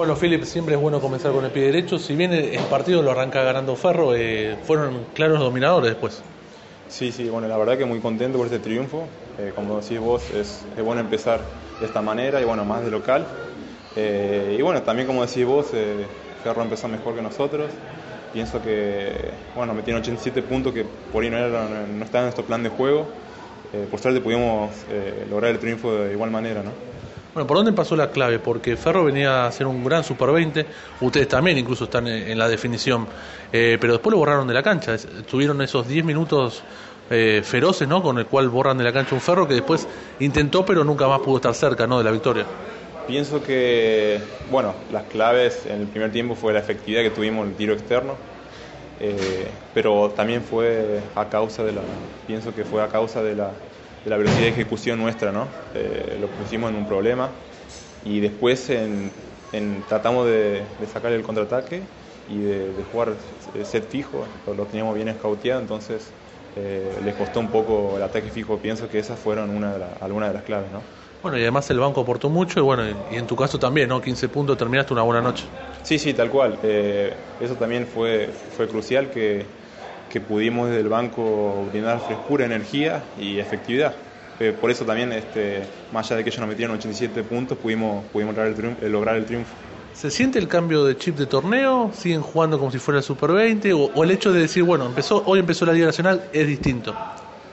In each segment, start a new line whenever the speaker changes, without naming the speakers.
Bueno, Philip, siempre es bueno comenzar con el pie derecho. Si bien el partido lo arranca ganando Ferro, eh, fueron claros dominadores después.
Sí, sí, bueno, la verdad que muy contento por este triunfo. Eh, como decís vos, es, bueno empezar de esta manera y bueno, más de local. Eh, y bueno, también como decís vos, eh, Ferro empezó mejor que nosotros. Pienso que, bueno, me tiene 87 puntos que por ahí no, era, no estaba en nuestro plan de juego. Eh, por suerte pudimos lograr el triunfo de igual manera, ¿no?
Bueno, ¿por dónde pasó la clave? Porque Ferro venía a ser un gran Super 20, ustedes también incluso están en, la definición, eh, pero después lo borraron de la cancha, tuvieron esos 10 minutos eh, feroces, ¿no? Con el cual borran de la cancha un Ferro que después intentó pero nunca más pudo estar cerca, ¿no? De la victoria.
Pienso que, bueno, las claves en el primer tiempo fue la efectividad que tuvimos en el tiro externo, eh, pero también fue a causa de la, pienso que fue a causa de la, de la velocidad de ejecución nuestra, ¿no? Eh, lo pusimos en un problema y después en, en, tratamos de, de, sacar el contraataque y de, de, jugar set fijo, lo, lo teníamos bien escauteado, entonces eh, les costó un poco el ataque fijo, pienso que esas fueron una de la, algunas de las claves, ¿no?
Bueno, y además el banco aportó mucho y bueno, y en tu caso también, ¿no? 15 puntos, terminaste una buena noche.
Sí, sí, tal cual. Eh, eso también fue, fue crucial que, que pudimos desde el banco brindar frescura, energía y efectividad. Eh, por eso también, este, más allá de que ellos nos metieron 87 puntos, pudimos, pudimos lograr, el triunfo, lograr el triunfo.
¿Se siente el cambio de chip de torneo? ¿Siguen jugando como si fuera el Super 20? ¿O, o el hecho de decir, bueno, empezó, hoy empezó la Liga Nacional, es distinto?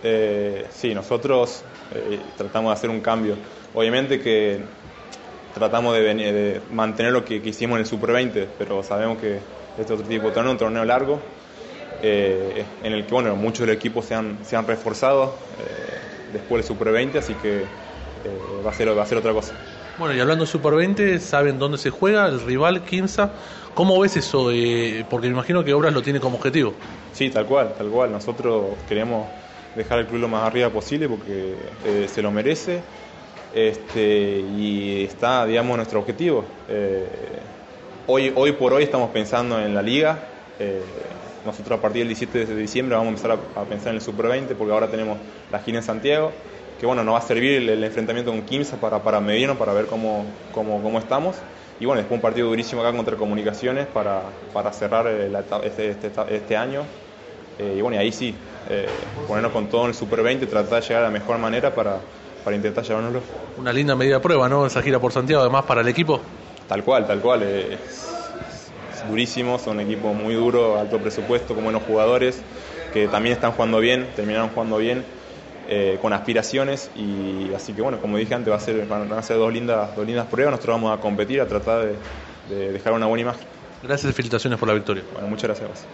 Eh, sí, nosotros eh, tratamos de hacer un cambio. Obviamente que tratamos de, venir, de mantener lo que, que, hicimos en el Super 20, pero sabemos que este otro tipo de torneo es un torneo largo, eh, en el que bueno, muchos del equipo se han, se han reforzado eh, después del Super 20, así que eh, va, a ser, va a ser otra cosa.
Bueno, y hablando de Super 20, ¿saben dónde se juega? El rival, Quimsa. ¿Cómo ves eso? Porque me imagino que Obras lo tiene como objetivo.
Sí, tal cual, tal cual. Nosotros queremos dejar el club lo más arriba posible porque se lo merece este, y está, digamos, nuestro objetivo. Hoy, hoy por hoy estamos pensando en la liga. Eh, nosotros a partir del 17 de diciembre vamos a empezar a, a, pensar en el Super 20 porque ahora tenemos la gira en Santiago, que bueno, nos va a servir el, el enfrentamiento con Quimsa para, para medirnos, para ver cómo, cómo, cómo estamos. Y bueno, después un partido durísimo acá contra Comunicaciones para, para cerrar la, este, este, este, año. Eh, y bueno, y ahí sí, eh, ponernos con todo en el Super 20, tratar de llegar a la mejor manera para, para intentar llevárnoslo.
Una linda medida de prueba, ¿no? Esa gira por Santiago, además para el equipo.
Tal cual, tal cual. Eh, es, es durísimo, son un equipo muy duro, alto presupuesto, con buenos jugadores, que también están jugando bien, terminaron jugando bien, eh, con aspiraciones. Y así que bueno, como dije antes, va a ser, van a ser dos lindas, dos lindas pruebas. Nosotros vamos a competir, a tratar de, de dejar una buena imagen.
Gracias y felicitaciones por la victoria.
Bueno, muchas gracias.